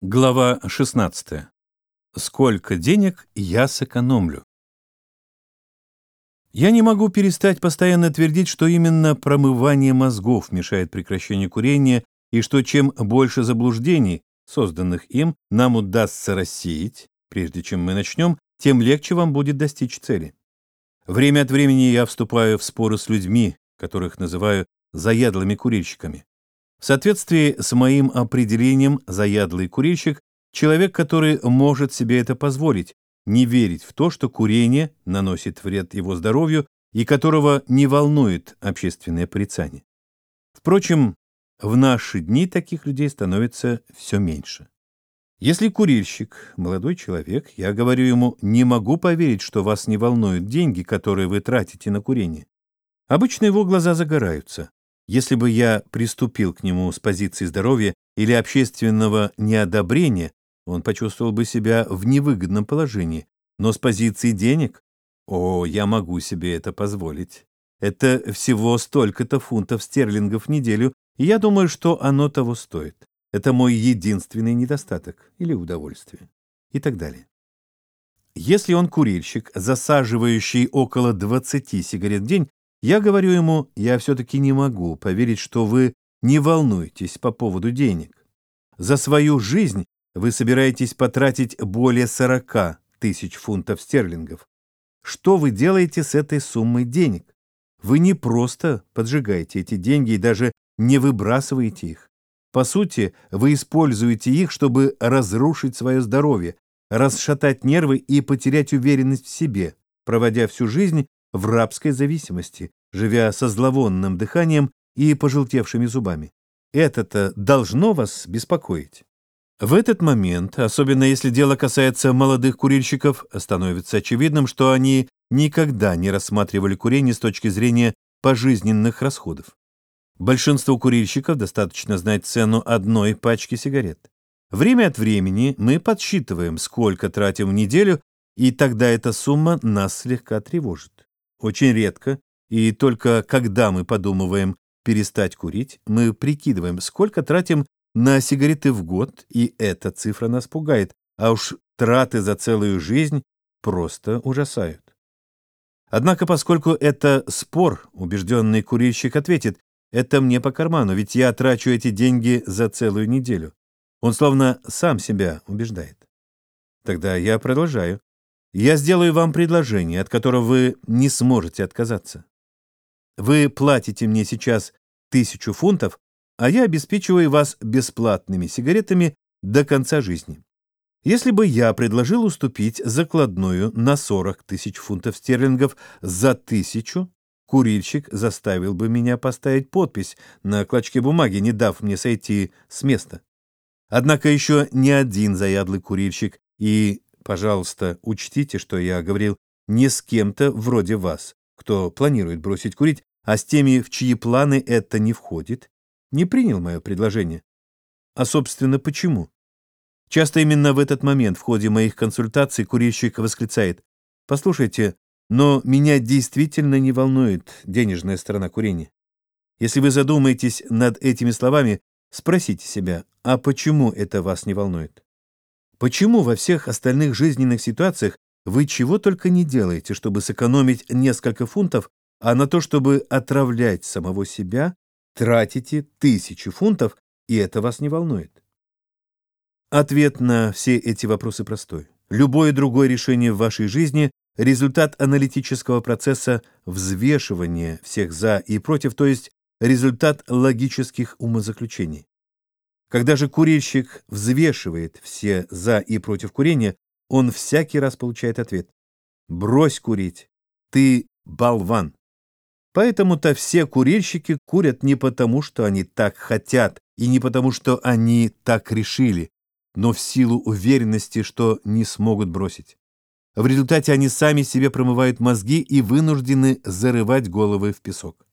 Глава 16. Сколько денег я сэкономлю? Я не могу перестать постоянно твердить, что именно промывание мозгов мешает прекращению курения и что чем больше заблуждений, созданных им, нам удастся рассеять, прежде чем мы начнем, тем легче вам будет достичь цели. Время от времени я вступаю в споры с людьми, которых называю заядлыми курильщиками. В соответствии с моим определением «заядлый курильщик» — человек, который может себе это позволить, не верить в то, что курение наносит вред его здоровью и которого не волнует общественное порицание. Впрочем, в наши дни таких людей становится все меньше. Если курильщик – молодой человек, я говорю ему, не могу поверить, что вас не волнуют деньги, которые вы тратите на курение. Обычно его глаза загораются. Если бы я приступил к нему с позиции здоровья или общественного неодобрения, он почувствовал бы себя в невыгодном положении. Но с позиции денег? О, я могу себе это позволить. Это всего столько-то фунтов стерлингов в неделю, и я думаю, что оно того стоит. Это мой единственный недостаток или удовольствие. И так далее. Если он курильщик, засаживающий около 20 сигарет в день, я говорю ему, я все-таки не могу поверить, что вы не волнуетесь по поводу денег. За свою жизнь вы собираетесь потратить более 40 тысяч фунтов стерлингов. Что вы делаете с этой суммой денег? Вы не просто поджигаете эти деньги и даже не выбрасываете их. По сути, вы используете их, чтобы разрушить свое здоровье, расшатать нервы и потерять уверенность в себе, проводя всю жизнь в рабской зависимости, живя со зловонным дыханием и пожелтевшими зубами. Это-то должно вас беспокоить. В этот момент, особенно если дело касается молодых курильщиков, становится очевидным, что они никогда не рассматривали курение с точки зрения пожизненных расходов. Большинству курильщиков достаточно знать цену одной пачки сигарет. Время от времени мы подсчитываем, сколько тратим в неделю, и тогда эта сумма нас слегка тревожит. Очень редко, и только когда мы подумываем перестать курить, мы прикидываем, сколько тратим на сигареты в год, и эта цифра нас пугает, а уж траты за целую жизнь просто ужасают. Однако, поскольку это спор, убежденный курильщик ответит, это мне по карману, ведь я трачу эти деньги за целую неделю. Он словно сам себя убеждает. Тогда я продолжаю. Я сделаю вам предложение, от которого вы не сможете отказаться. Вы платите мне сейчас тысячу фунтов, а я обеспечиваю вас бесплатными сигаретами до конца жизни. Если бы я предложил уступить закладную на 40 тысяч фунтов стерлингов за тысячу, курильщик заставил бы меня поставить подпись на клочке бумаги, не дав мне сойти с места. Однако еще ни один заядлый курильщик и Пожалуйста, учтите, что я говорил не с кем-то вроде вас, кто планирует бросить курить, а с теми, в чьи планы это не входит, не принял мое предложение. А, собственно, почему? Часто именно в этот момент в ходе моих консультаций курильщик восклицает «Послушайте, но меня действительно не волнует денежная сторона курения. Если вы задумаетесь над этими словами, спросите себя, а почему это вас не волнует? Почему во всех остальных жизненных ситуациях вы чего только не делаете, чтобы сэкономить несколько фунтов, а на то, чтобы отравлять самого себя, тратите тысячи фунтов, и это вас не волнует? Ответ на все эти вопросы простой. Любое другое решение в вашей жизни – результат аналитического процесса взвешивания всех «за» и «против», то есть результат логических умозаключений. Когда же курильщик взвешивает все «за» и «против» курения, он всякий раз получает ответ «брось курить, ты болван». Поэтому-то все курильщики курят не потому, что они так хотят, и не потому, что они так решили, но в силу уверенности, что не смогут бросить. В результате они сами себе промывают мозги и вынуждены зарывать головы в песок.